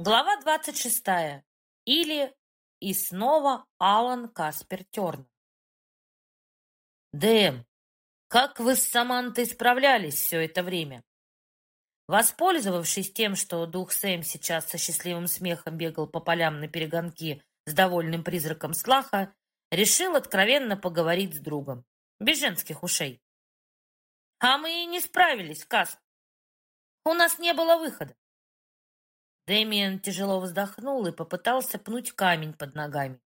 Глава 26. Или и снова Алан Каспер Тернер. Дэм, как вы с Самантой справлялись все это время? Воспользовавшись тем, что дух Сэм сейчас со счастливым смехом бегал по полям на перегонки с довольным призраком Слаха, решил откровенно поговорить с другом, без женских ушей. А мы и не справились, Касп. У нас не было выхода. Дэмиен тяжело вздохнул и попытался пнуть камень под ногами.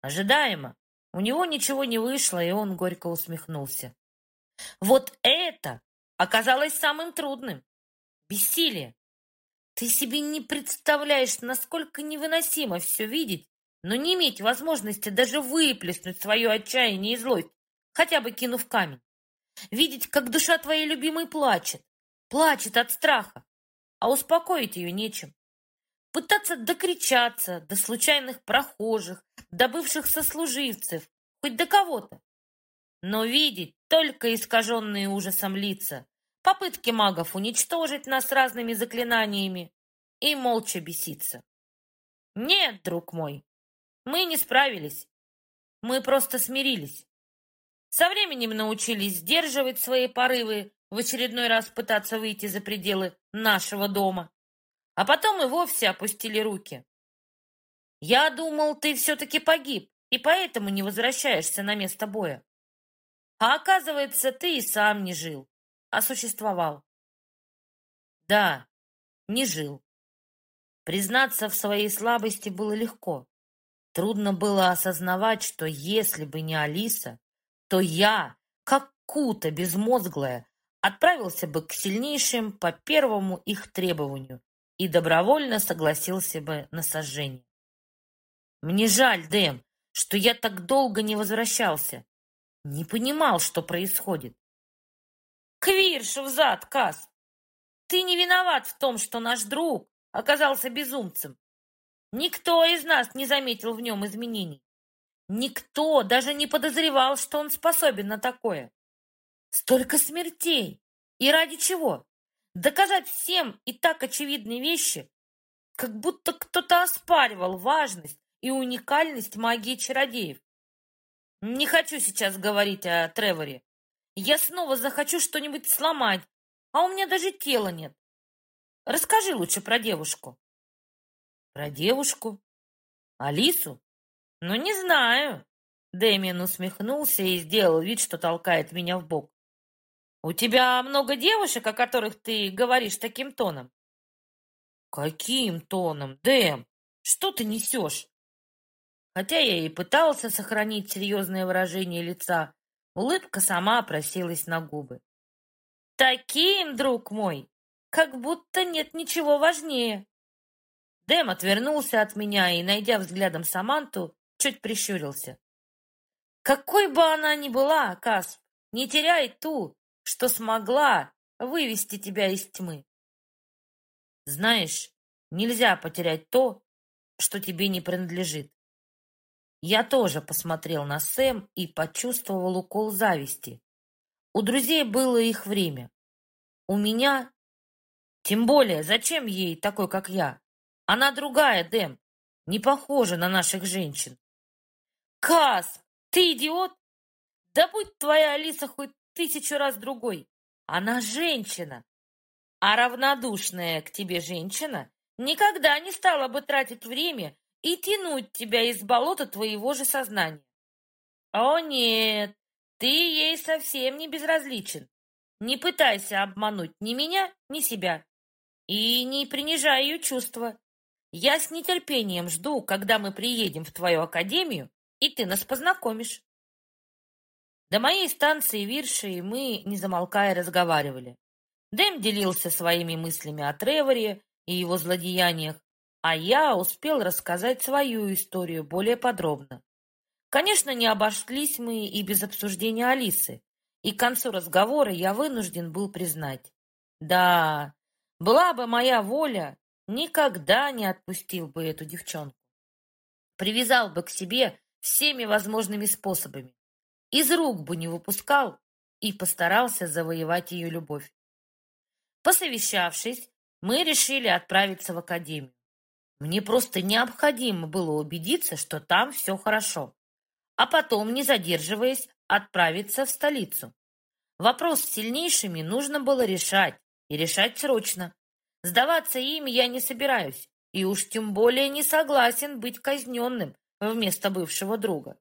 Ожидаемо. У него ничего не вышло, и он горько усмехнулся. Вот это оказалось самым трудным. Бессилие. Ты себе не представляешь, насколько невыносимо все видеть, но не иметь возможности даже выплеснуть свое отчаяние и злость, хотя бы кинув камень. Видеть, как душа твоей любимой плачет, плачет от страха, а успокоить ее нечем пытаться докричаться до случайных прохожих, до бывших сослуживцев, хоть до кого-то. Но видеть только искаженные ужасом лица, попытки магов уничтожить нас разными заклинаниями и молча беситься. Нет, друг мой, мы не справились. Мы просто смирились. Со временем научились сдерживать свои порывы, в очередной раз пытаться выйти за пределы нашего дома а потом и вовсе опустили руки. Я думал, ты все-таки погиб, и поэтому не возвращаешься на место боя. А оказывается, ты и сам не жил, а существовал. Да, не жил. Признаться в своей слабости было легко. Трудно было осознавать, что если бы не Алиса, то я, как кута безмозглая, отправился бы к сильнейшим по первому их требованию и добровольно согласился бы на сожжение. Мне жаль, Дэм, что я так долго не возвращался. Не понимал, что происходит. Квирш взад, Кас! Ты не виноват в том, что наш друг оказался безумцем. Никто из нас не заметил в нем изменений. Никто даже не подозревал, что он способен на такое. Столько смертей! И ради чего? Доказать всем и так очевидные вещи, как будто кто-то оспаривал важность и уникальность магии чародеев. Не хочу сейчас говорить о Треворе. Я снова захочу что-нибудь сломать, а у меня даже тела нет. Расскажи лучше про девушку. Про девушку? Алису? Ну, не знаю. Дэмиан усмехнулся и сделал вид, что толкает меня в бок. «У тебя много девушек, о которых ты говоришь таким тоном?» «Каким тоном, Дэм? Что ты несешь?» Хотя я и пытался сохранить серьезное выражение лица, улыбка сама просилась на губы. «Таким, друг мой, как будто нет ничего важнее!» Дэм отвернулся от меня и, найдя взглядом Саманту, чуть прищурился. «Какой бы она ни была, Касп, не теряй ту, что смогла вывести тебя из тьмы. Знаешь, нельзя потерять то, что тебе не принадлежит. Я тоже посмотрел на Сэм и почувствовал укол зависти. У друзей было их время. У меня... Тем более, зачем ей такой, как я? Она другая, Дэм, не похожа на наших женщин. Кас, ты идиот? Да будь твоя Алиса хоть тысячу раз другой. Она женщина. А равнодушная к тебе женщина никогда не стала бы тратить время и тянуть тебя из болота твоего же сознания. О нет, ты ей совсем не безразличен. Не пытайся обмануть ни меня, ни себя. И не принижай ее чувства. Я с нетерпением жду, когда мы приедем в твою академию, и ты нас познакомишь. До моей станции Вирши мы, не замолкая, разговаривали. Дэм делился своими мыслями о Треворе и его злодеяниях, а я успел рассказать свою историю более подробно. Конечно, не обошлись мы и без обсуждения Алисы, и к концу разговора я вынужден был признать. Да, была бы моя воля, никогда не отпустил бы эту девчонку. Привязал бы к себе всеми возможными способами из рук бы не выпускал и постарался завоевать ее любовь. Посовещавшись, мы решили отправиться в академию. Мне просто необходимо было убедиться, что там все хорошо, а потом, не задерживаясь, отправиться в столицу. Вопрос с сильнейшими нужно было решать, и решать срочно. Сдаваться им я не собираюсь, и уж тем более не согласен быть казненным вместо бывшего друга.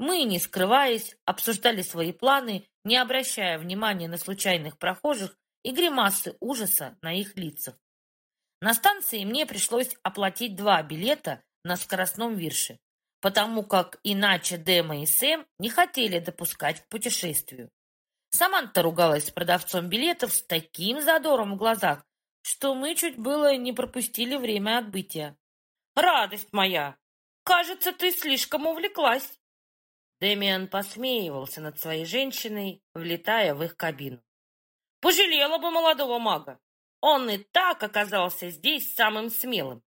Мы, не скрываясь, обсуждали свои планы, не обращая внимания на случайных прохожих и гримасы ужаса на их лицах. На станции мне пришлось оплатить два билета на скоростном вирше, потому как иначе Дэма и Сэм не хотели допускать к путешествию. Саманта ругалась с продавцом билетов с таким задором в глазах, что мы чуть было не пропустили время отбытия. «Радость моя! Кажется, ты слишком увлеклась!» Дэмиан посмеивался над своей женщиной, влетая в их кабину. «Пожалела бы молодого мага! Он и так оказался здесь самым смелым!»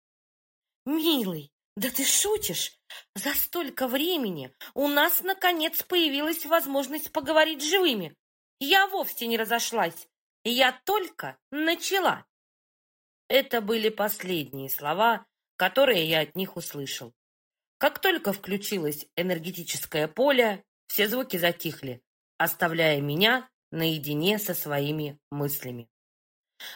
«Милый, да ты шутишь! За столько времени у нас, наконец, появилась возможность поговорить живыми. Я вовсе не разошлась, я только начала!» Это были последние слова, которые я от них услышал. Как только включилось энергетическое поле, все звуки затихли, оставляя меня наедине со своими мыслями.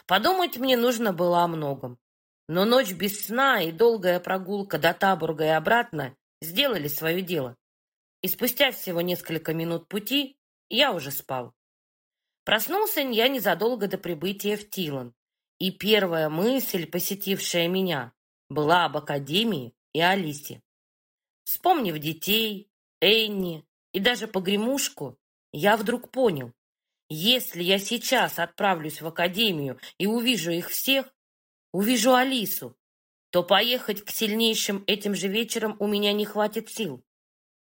Подумать мне нужно было о многом. Но ночь без сна и долгая прогулка до Табурга и обратно сделали свое дело. И спустя всего несколько минут пути я уже спал. Проснулся я незадолго до прибытия в Тилан. И первая мысль, посетившая меня, была об Академии и Алисе. Вспомнив детей, Энни и даже погремушку, я вдруг понял, если я сейчас отправлюсь в Академию и увижу их всех, увижу Алису, то поехать к сильнейшим этим же вечером у меня не хватит сил.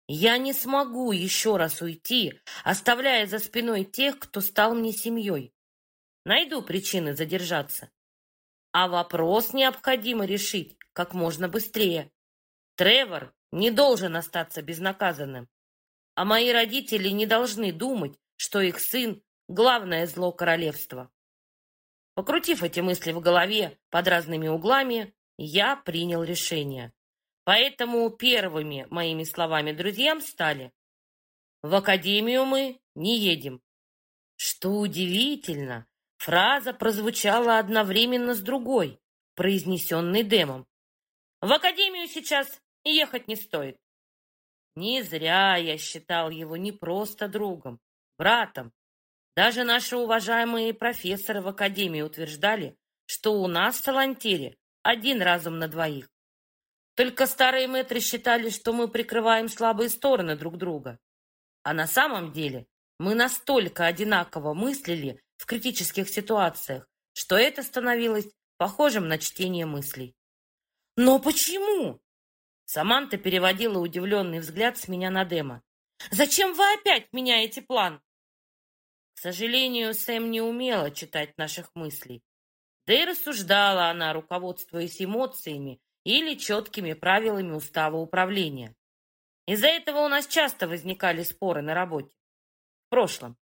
Я не смогу еще раз уйти, оставляя за спиной тех, кто стал мне семьей. Найду причины задержаться. А вопрос необходимо решить как можно быстрее. Тревор не должен остаться безнаказанным. А мои родители не должны думать, что их сын — главное зло королевства. Покрутив эти мысли в голове под разными углами, я принял решение. Поэтому первыми моими словами друзьям стали «В академию мы не едем». Что удивительно, Фраза прозвучала одновременно с другой, произнесенной Дэмом. «В академию сейчас ехать не стоит». Не зря я считал его не просто другом, братом. Даже наши уважаемые профессоры в академии утверждали, что у нас в Салантере один разум на двоих. Только старые мэтры считали, что мы прикрываем слабые стороны друг друга. А на самом деле мы настолько одинаково мыслили, в критических ситуациях, что это становилось похожим на чтение мыслей. «Но почему?» Саманта переводила удивленный взгляд с меня на Дема. «Зачем вы опять меняете план?» К сожалению, Сэм не умела читать наших мыслей. Да и рассуждала она, руководствуясь эмоциями или четкими правилами устава управления. Из-за этого у нас часто возникали споры на работе. В прошлом.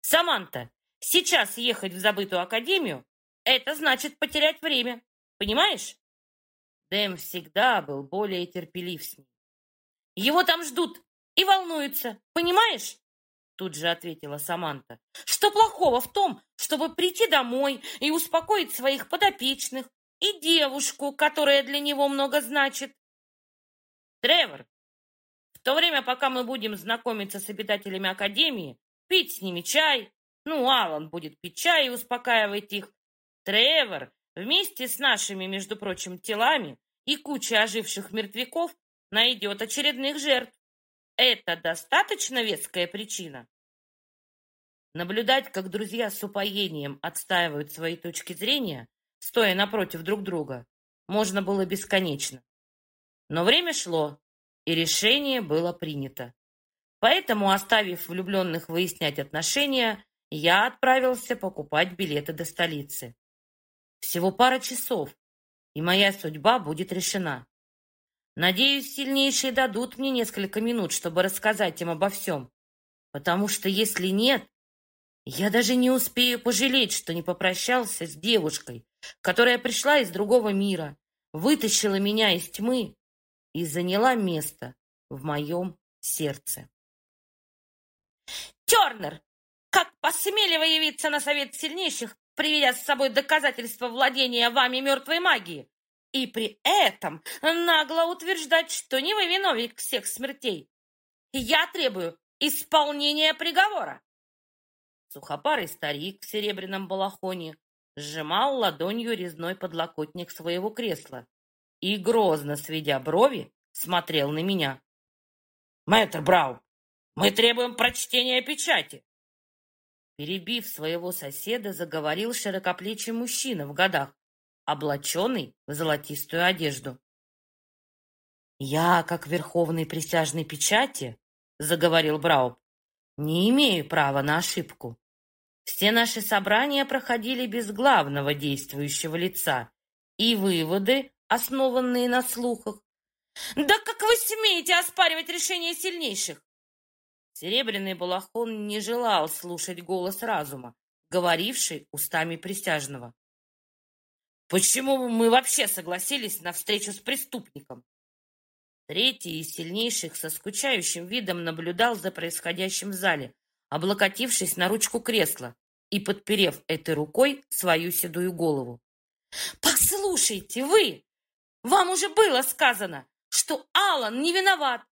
«Саманта, Сейчас ехать в забытую академию — это значит потерять время. Понимаешь? Дэм всегда был более терпелив с ним. Его там ждут и волнуются, понимаешь? Тут же ответила Саманта. Что плохого в том, чтобы прийти домой и успокоить своих подопечных и девушку, которая для него много значит? Тревор, в то время, пока мы будем знакомиться с обитателями Академии, пить с ними чай, ну, Алан будет пить чай и успокаивать их. Тревор вместе с нашими, между прочим, телами и кучей оживших мертвяков найдет очередных жертв. Это достаточно веская причина? Наблюдать, как друзья с упоением отстаивают свои точки зрения, стоя напротив друг друга, можно было бесконечно. Но время шло, и решение было принято. Поэтому, оставив влюбленных выяснять отношения, я отправился покупать билеты до столицы. Всего пара часов, и моя судьба будет решена. Надеюсь, сильнейшие дадут мне несколько минут, чтобы рассказать им обо всем. Потому что если нет, я даже не успею пожалеть, что не попрощался с девушкой, которая пришла из другого мира, вытащила меня из тьмы и заняла место в моем сердце. «Тернер, как посмели вы явиться на совет сильнейших, приведя с собой доказательства владения вами мертвой магией, и при этом нагло утверждать, что не вы виновник всех смертей? Я требую исполнения приговора!» Сухопарый старик в серебряном балахоне сжимал ладонью резной подлокотник своего кресла и, грозно сведя брови, смотрел на меня. «Мэтр Брау, мы требуем прочтения печати!» Перебив своего соседа, заговорил широкоплечий мужчина в годах, облаченный в золотистую одежду. «Я, как верховный присяжный печати, — заговорил Брауб, — не имею права на ошибку. Все наши собрания проходили без главного действующего лица, и выводы, основанные на слухах. «Да как вы смеете оспаривать решение сильнейших?» Серебряный балахон не желал слушать голос разума, говоривший устами присяжного. «Почему мы вообще согласились на встречу с преступником?» Третий из сильнейших со скучающим видом наблюдал за происходящим в зале, облокотившись на ручку кресла и подперев этой рукой свою седую голову. «Послушайте, вы! Вам уже было сказано, что Алан не виноват,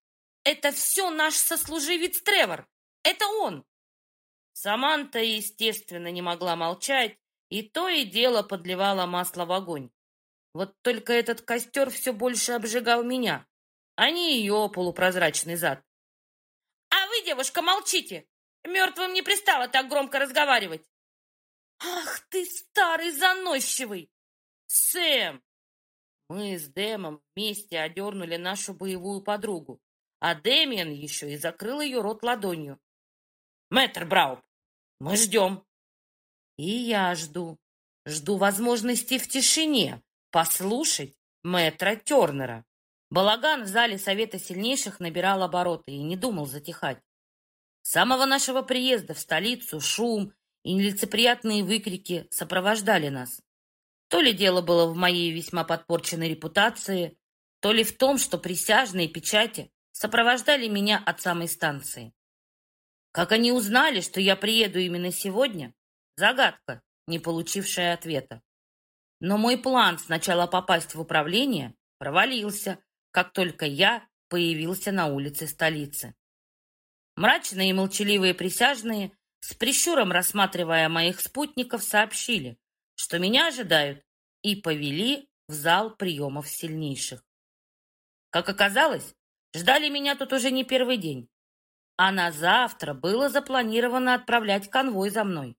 это все наш сослуживец Тревор. Это он. Саманта, естественно, не могла молчать, и то и дело подливала масло в огонь. Вот только этот костер все больше обжигал меня, а не ее полупрозрачный зад. «А вы, девушка, молчите! Мертвым не пристало так громко разговаривать!» «Ах ты, старый заносчивый!» «Сэм!» Мы с Дэмом вместе одернули нашу боевую подругу а Дэмиан еще и закрыл ее рот ладонью. «Мэтр Брауб, мы ждем». «И я жду. Жду возможности в тишине послушать мэтра Тернера». Балаган в зале Совета Сильнейших набирал обороты и не думал затихать. С самого нашего приезда в столицу шум и нелицеприятные выкрики сопровождали нас. То ли дело было в моей весьма подпорченной репутации, то ли в том, что присяжные печати сопровождали меня от самой станции. Как они узнали, что я приеду именно сегодня? Загадка, не получившая ответа. Но мой план сначала попасть в управление провалился, как только я появился на улице столицы. Мрачные и молчаливые присяжные, с прищуром рассматривая моих спутников, сообщили, что меня ожидают, и повели в зал приемов сильнейших. Как оказалось, Ждали меня тут уже не первый день. А на завтра было запланировано отправлять конвой за мной.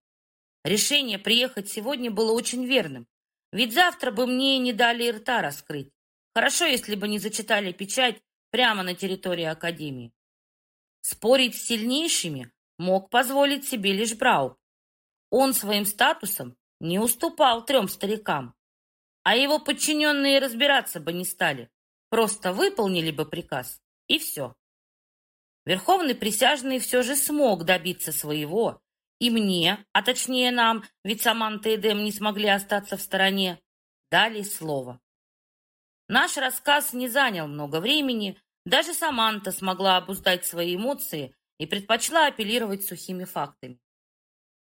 Решение приехать сегодня было очень верным, ведь завтра бы мне не дали рта раскрыть. Хорошо, если бы не зачитали печать прямо на территории Академии. Спорить с сильнейшими мог позволить себе лишь Брау. Он своим статусом не уступал трем старикам, а его подчиненные разбираться бы не стали, просто выполнили бы приказ и все. Верховный присяжный все же смог добиться своего, и мне, а точнее нам, ведь Саманта и Дэм не смогли остаться в стороне, дали слово. Наш рассказ не занял много времени, даже Саманта смогла обуздать свои эмоции и предпочла апеллировать сухими фактами.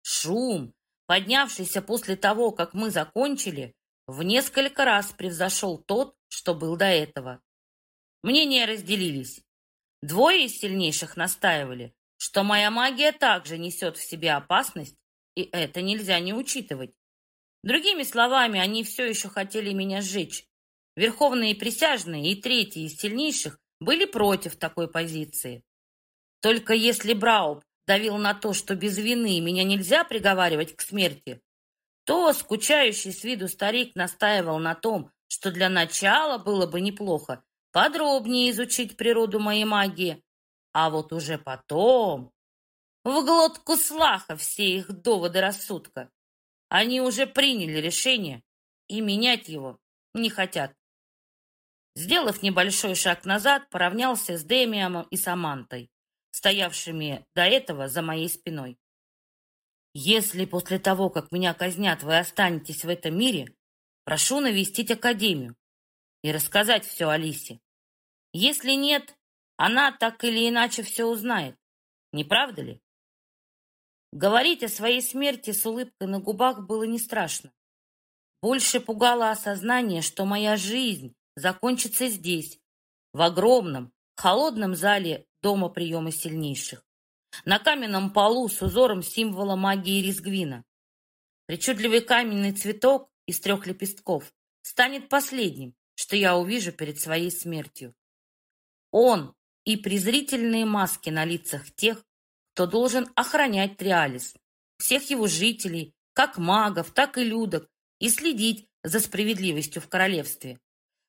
Шум, поднявшийся после того, как мы закончили, в несколько раз превзошел тот, что был до этого. Мнения разделились. Двое из сильнейших настаивали, что моя магия также несет в себе опасность, и это нельзя не учитывать. Другими словами, они все еще хотели меня сжечь. Верховные присяжные и третий из сильнейших были против такой позиции. Только если Брауб давил на то, что без вины меня нельзя приговаривать к смерти, то скучающий с виду старик настаивал на том, что для начала было бы неплохо подробнее изучить природу моей магии, а вот уже потом в глотку слаха все их доводы рассудка. Они уже приняли решение и менять его не хотят. Сделав небольшой шаг назад, поравнялся с Демиамом и Самантой, стоявшими до этого за моей спиной. Если после того, как меня казнят, вы останетесь в этом мире, прошу навестить Академию. и рассказать все Алисе. Если нет, она так или иначе все узнает. Не правда ли? Говорить о своей смерти с улыбкой на губах было не страшно. Больше пугало осознание, что моя жизнь закончится здесь, в огромном, холодном зале дома приема сильнейших. На каменном полу с узором символа магии Ризгвина. Причудливый каменный цветок из трех лепестков станет последним, что я увижу перед своей смертью. Он и презрительные маски на лицах тех, кто должен охранять Триалис, всех его жителей, как магов, так и людок, и следить за справедливостью в королевстве,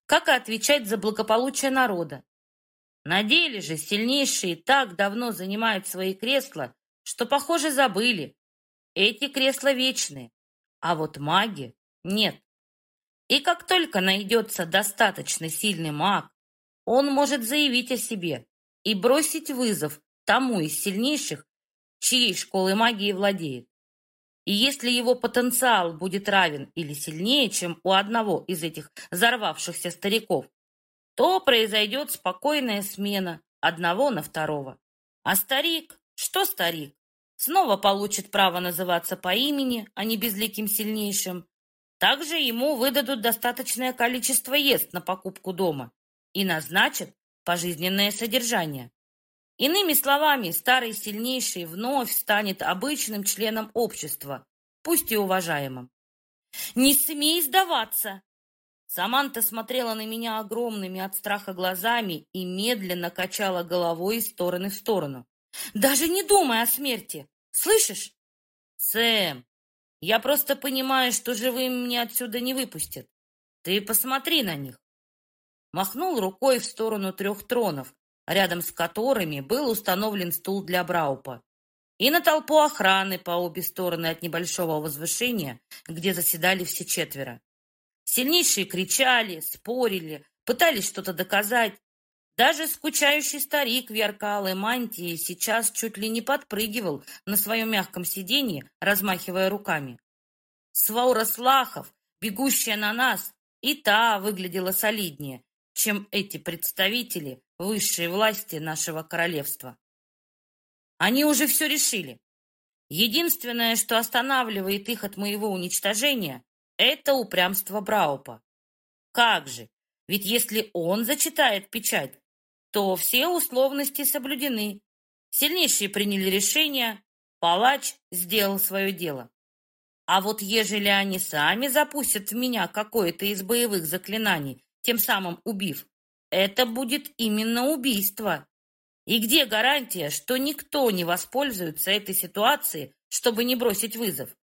как и отвечать за благополучие народа. На деле же сильнейшие так давно занимают свои кресла, что, похоже, забыли. Эти кресла вечные, а вот маги нет. И как только найдется достаточно сильный маг, он может заявить о себе и бросить вызов тому из сильнейших, чьей школой магии владеет. И если его потенциал будет равен или сильнее, чем у одного из этих взорвавшихся стариков, то произойдет спокойная смена одного на второго. А старик, что старик, снова получит право называться по имени, а не безликим сильнейшим. Также ему выдадут достаточное количество ест на покупку дома и назначат пожизненное содержание. Иными словами, старый сильнейший вновь станет обычным членом общества, пусть и уважаемым. «Не смей сдаваться!» Саманта смотрела на меня огромными от страха глазами и медленно качала головой из стороны в сторону. «Даже не думай о смерти! Слышишь?» «Сэм, я просто понимаю, что живым меня отсюда не выпустят. Ты посмотри на них!» Махнул рукой в сторону трех тронов, рядом с которыми был установлен стул для Браупа, и на толпу охраны по обе стороны от небольшого возвышения, где заседали все четверо. Сильнейшие кричали, спорили, пытались что-то доказать. Даже скучающий старик в яркалой мантии сейчас чуть ли не подпрыгивал на своем мягком сиденье, размахивая руками. Сваура Слахов, бегущая на нас, и та выглядела солиднее, чем эти представители высшей власти нашего королевства. Они уже все решили. Единственное, что останавливает их от моего уничтожения, это упрямство Браупа. Как же? Ведь если он зачитает печать, то все условности соблюдены. Сильнейшие приняли решение, палач сделал свое дело. А вот ежели они сами запустят в меня какое-то из боевых заклинаний, тем самым убив, это будет именно убийство. И где гарантия, что никто не воспользуется этой ситуацией, чтобы не бросить вызов?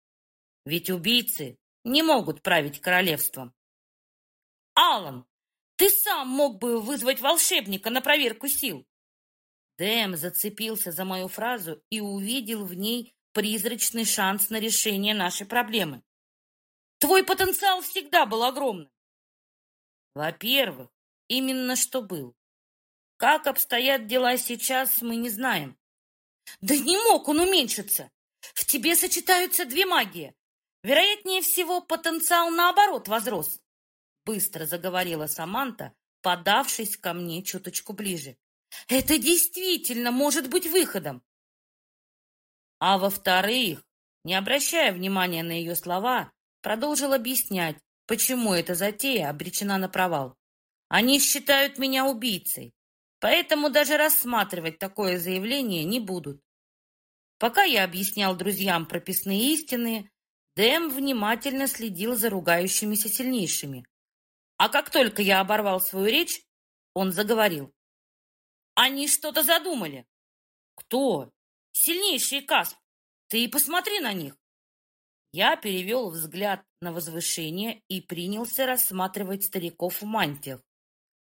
Ведь убийцы не могут править королевством. Алан, ты сам мог бы вызвать волшебника на проверку сил. Дэм зацепился за мою фразу и увидел в ней призрачный шанс на решение нашей проблемы. Твой потенциал всегда был огромным. Во-первых, именно что был. Как обстоят дела сейчас, мы не знаем. Да не мог он уменьшиться. В тебе сочетаются две магии. Вероятнее всего, потенциал наоборот возрос. Быстро заговорила Саманта, подавшись ко мне чуточку ближе. Это действительно может быть выходом. А во-вторых, не обращая внимания на ее слова, продолжил объяснять, почему эта затея обречена на провал. Они считают меня убийцей, поэтому даже рассматривать такое заявление не будут. Пока я объяснял друзьям прописные истины, Дэм внимательно следил за ругающимися сильнейшими. А как только я оборвал свою речь, он заговорил. Они что-то задумали. Кто? Сильнейший Касп. Ты посмотри на них. Я перевел взгляд на возвышение и принялся рассматривать стариков в мантиях.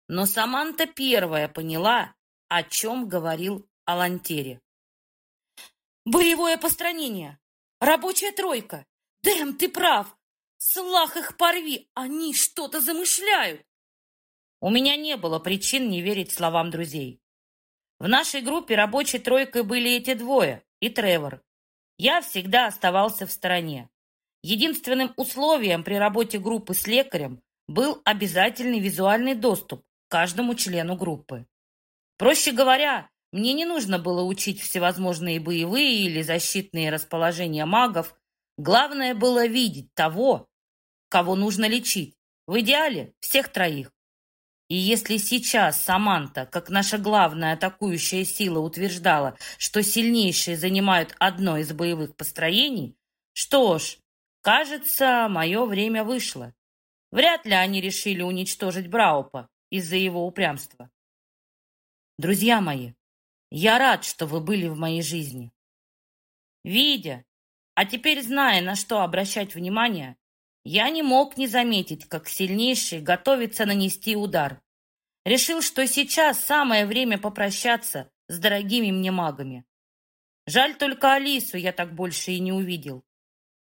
Но Саманта первая поняла, о чем говорил Алантере. «Боевое постранение! Рабочая тройка! Дэм, ты прав! Слах их порви! Они что-то замышляют!» У меня не было причин не верить словам друзей. В нашей группе рабочей тройкой были эти двое и Тревор. Я всегда оставался в стороне. Единственным условием при работе группы с лекарем был обязательный визуальный доступ к каждому члену группы. Проще говоря, мне не нужно было учить всевозможные боевые или защитные расположения магов. Главное было видеть того, кого нужно лечить. В идеале всех троих. И если сейчас Саманта, как наша главная атакующая сила, утверждала, что сильнейшие занимают одно из боевых построений, что ж, кажется, мое время вышло. Вряд ли они решили уничтожить Браупа из-за его упрямства. Друзья мои, я рад, что вы были в моей жизни. Видя, а теперь зная, на что обращать внимание, я не мог не заметить, как сильнейший готовится нанести удар. Решил, что сейчас самое время попрощаться с дорогими мне магами. Жаль только Алису я так больше и не увидел.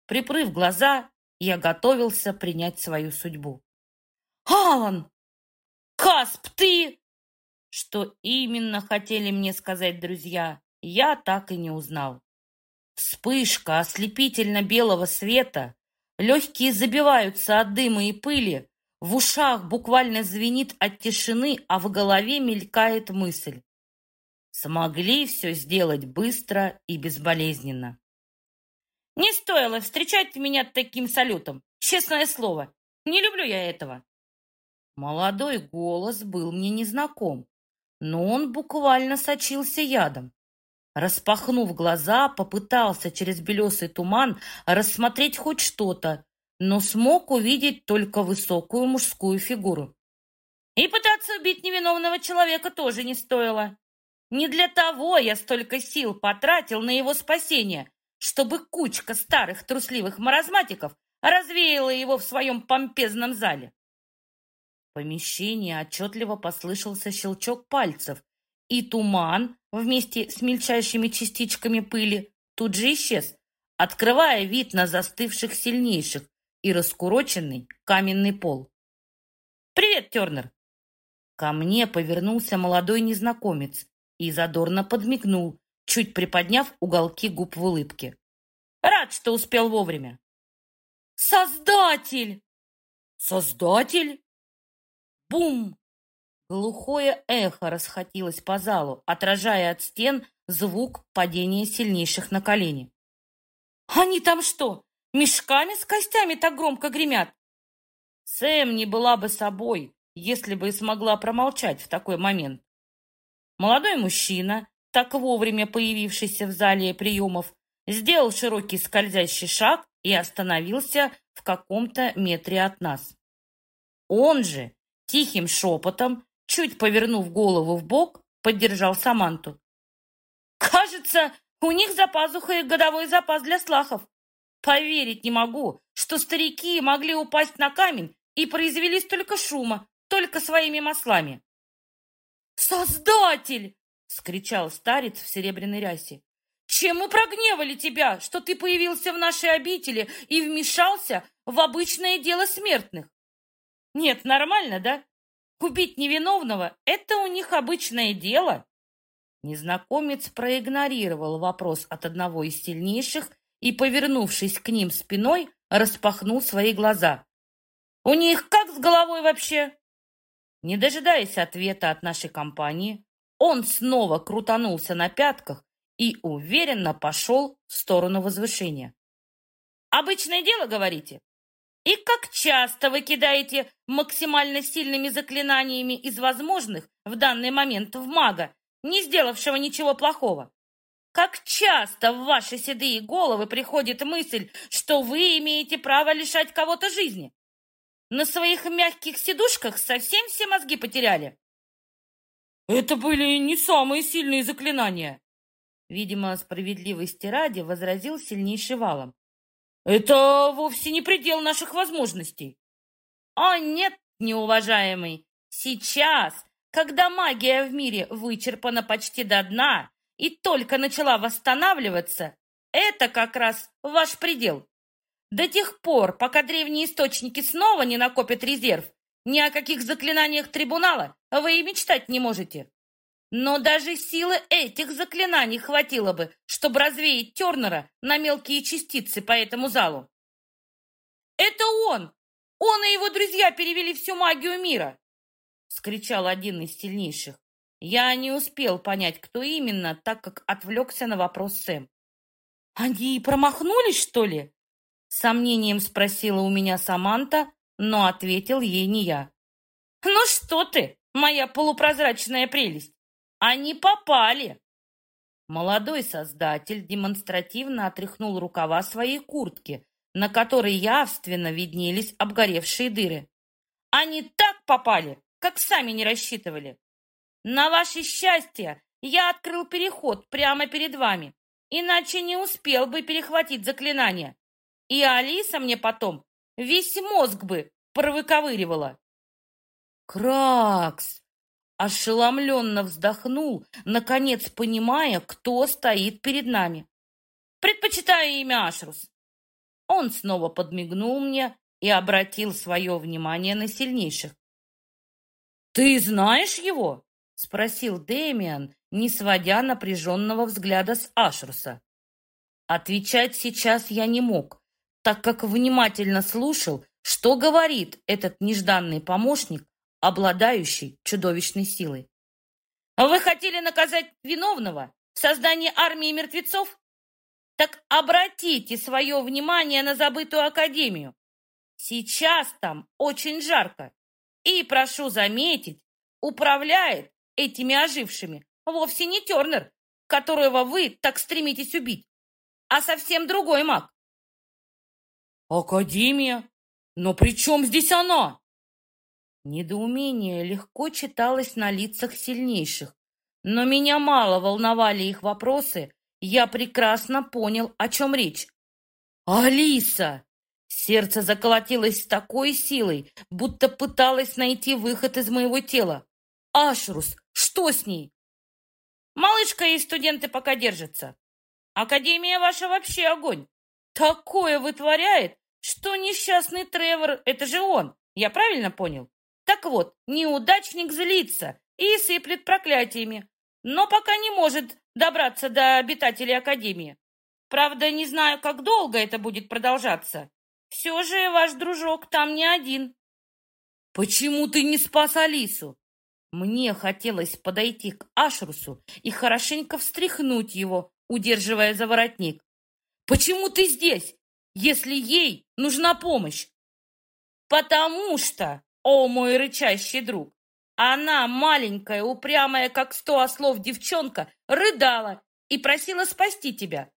Припрыв глаза, я готовился принять свою судьбу. «Алан! Касп, ты!» Что именно хотели мне сказать друзья, я так и не узнал. Вспышка ослепительно-белого света, легкие забиваются от дыма и пыли, в ушах буквально звенит от тишины, а в голове мелькает мысль. Смогли все сделать быстро и безболезненно. Не стоило встречать меня таким салютом, честное слово. Не люблю я этого. Молодой голос был мне незнаком но он буквально сочился ядом. Распахнув глаза, попытался через белесый туман рассмотреть хоть что-то, но смог увидеть только высокую мужскую фигуру. И пытаться убить невиновного человека тоже не стоило. Не для того я столько сил потратил на его спасение, чтобы кучка старых трусливых маразматиков развеяла его в своем помпезном зале помещении отчетливо послышался щелчок пальцев, и туман вместе с мельчайшими частичками пыли тут же исчез, открывая вид на застывших сильнейших и раскуроченный каменный пол. «Привет, Тернер!» Ко мне повернулся молодой незнакомец и задорно подмигнул, чуть приподняв уголки губ в улыбке. «Рад, что успел вовремя!» «Создатель!» «Создатель?» Бум! Глухое эхо расхотилось по залу, отражая от стен звук падения сильнейших на колени. «Они там что, мешками с костями так громко гремят?» Сэм не была бы собой, если бы и смогла промолчать в такой момент. Молодой мужчина, так вовремя появившийся в зале приемов, сделал широкий скользящий шаг и остановился в каком-то метре от нас. Он же Тихим шепотом, чуть повернув голову в бок, поддержал Саманту. «Кажется, у них за пазухой годовой запас для слахов. Поверить не могу, что старики могли упасть на камень и произвели столько шума только своими маслами». «Создатель!» — скричал старец в серебряной рясе. «Чем мы прогневали тебя, что ты появился в нашей обители и вмешался в обычное дело смертных? Нет, нормально, да? Купить невиновного — это у них обычное дело. Незнакомец проигнорировал вопрос от одного из сильнейших и, повернувшись к ним спиной, распахнул свои глаза. «У них как с головой вообще?» Не дожидаясь ответа от нашей компании, он снова крутанулся на пятках и уверенно пошел в сторону возвышения. «Обычное дело, говорите? И как часто вы кидаете максимально сильными заклинаниями из возможных в данный момент в мага, не сделавшего ничего плохого? Как часто в ваши седые головы приходит мысль, что вы имеете право лишать кого-то жизни? На своих мягких сидушках совсем все мозги потеряли? Это были не самые сильные заклинания. Видимо, справедливости ради возразил сильнейший валом. Это вовсе не предел наших возможностей. О, нет, неуважаемый, сейчас, когда магия в мире вычерпана почти до дна и только начала восстанавливаться, это как раз ваш предел. До тех пор, пока древние источники снова не накопят резерв, ни о каких заклинаниях трибунала вы и мечтать не можете. Но даже силы этих заклинаний хватило бы, чтобы развеять Тернера на мелкие частицы по этому залу. «Это он! Он и его друзья перевели всю магию мира!» — скричал один из сильнейших. Я не успел понять, кто именно, так как отвлекся на вопрос Сэм. «Они промахнулись, что ли?» Сомнением спросила у меня Саманта, но ответил ей не я. «Ну что ты, моя полупрозрачная прелесть! Они попали!» Молодой создатель демонстративно отряхнул рукава своей куртки, на которой явственно виднелись обгоревшие дыры. «Они так попали, как сами не рассчитывали! На ваше счастье я открыл переход прямо перед вами, иначе не успел бы перехватить заклинание. И Алиса мне потом весь мозг бы провыковыривала. Кракс! Ошеломленно вздохнул, наконец понимая, кто стоит перед нами. Предпочитаю имя Ашрус. Он снова подмигнул мне и обратил свое внимание на сильнейших. «Ты знаешь его?» — спросил Дэмиан, не сводя напряженного взгляда с Ашруса. Отвечать сейчас я не мог, так как внимательно слушал, что говорит этот нежданный помощник, обладающий чудовищной силой. «Вы хотели наказать виновного в создании армии мертвецов? Так обратите свое внимание на забытую академию. Сейчас там очень жарко. И, прошу заметить, управляет этими ожившими вовсе не Тернер, которого вы так стремитесь убить, а совсем другой маг. Академия? Но при чем здесь она? Недоумение легко читалось на лицах сильнейших, но меня мало волновали их вопросы, я прекрасно понял, о чем речь. «Алиса!» Сердце заколотилось с такой силой, будто пыталось найти выход из моего тела. «Ашрус, что с ней?» «Малышка и студенты пока держатся. Академия ваша вообще огонь. Такое вытворяет, что несчастный Тревор — это же он, я правильно понял? Так вот, неудачник злится и сыплет проклятиями, но пока не может добраться до обитателей Академии. Правда, не знаю, как долго это будет продолжаться. Все же ваш дружок там не один. Почему ты не спас Алису? Мне хотелось подойти к Ашрусу и хорошенько встряхнуть его, удерживая за воротник. Почему ты здесь, если ей нужна помощь? Потому что, о мой рычащий друг, она, маленькая, упрямая, как сто ослов девчонка, рыдала и просила спасти тебя.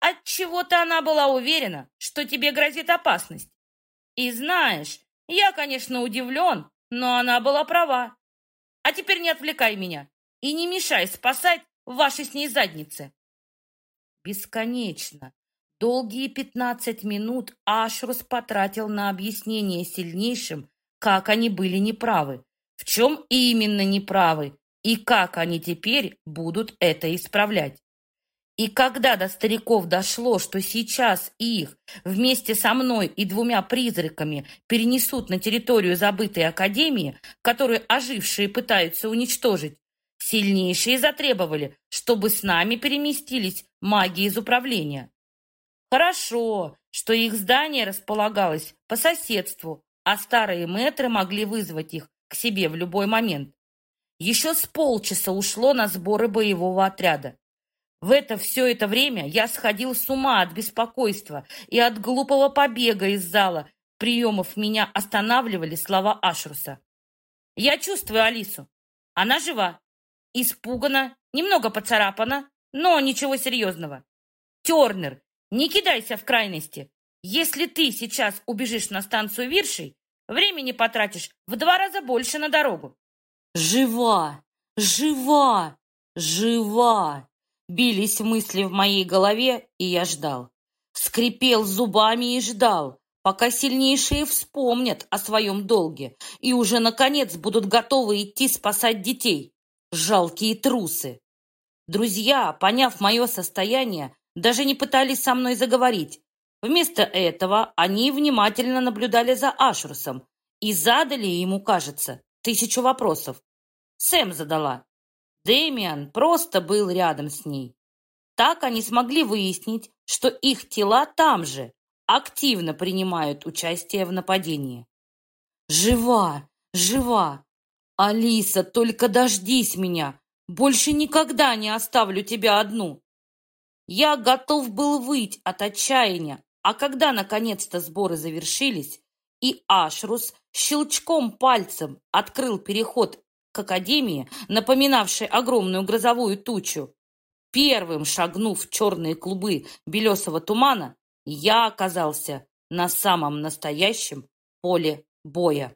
Отчего-то она была уверена, что тебе грозит опасность. И знаешь, я, конечно, удивлен, но она была права. А теперь не отвлекай меня и не мешай спасать ваши с ней задницы. Бесконечно. Долгие пятнадцать минут Ашрус потратил на объяснение сильнейшим, как они были неправы в чем именно неправы и как они теперь будут это исправлять. И когда до стариков дошло, что сейчас их вместе со мной и двумя призраками перенесут на территорию забытой академии, которую ожившие пытаются уничтожить, сильнейшие затребовали, чтобы с нами переместились маги из управления. Хорошо, что их здание располагалось по соседству, а старые мэтры могли вызвать их к себе в любой момент. Еще с полчаса ушло на сборы боевого отряда. В это все это время я сходил с ума от беспокойства и от глупого побега из зала. Приемов меня останавливали слова Ашруса. Я чувствую Алису. Она жива. Испугана, немного поцарапана, но ничего серьезного. Тернер, не кидайся в крайности. Если ты сейчас убежишь на станцию Виршей, Времени потратишь в два раза больше на дорогу. Жива! Жива! Жива! Бились мысли в моей голове, и я ждал. Скрипел зубами и ждал, пока сильнейшие вспомнят о своем долге и уже, наконец, будут готовы идти спасать детей. Жалкие трусы. Друзья, поняв мое состояние, даже не пытались со мной заговорить, Вместо этого они внимательно наблюдали за Ашрусом и задали ему, кажется, тысячу вопросов. Сэм задала. Дэмиан просто был рядом с ней. Так они смогли выяснить, что их тела там же, активно принимают участие в нападении. Жива, жива. Алиса, только дождись меня. Больше никогда не оставлю тебя одну. Я готов был выть от отчаяния, а когда наконец-то сборы завершились, и Ашрус щелчком пальцем открыл переход к академии, напоминавшей огромную грозовую тучу, первым шагнув в черные клубы белесого тумана, я оказался на самом настоящем поле боя.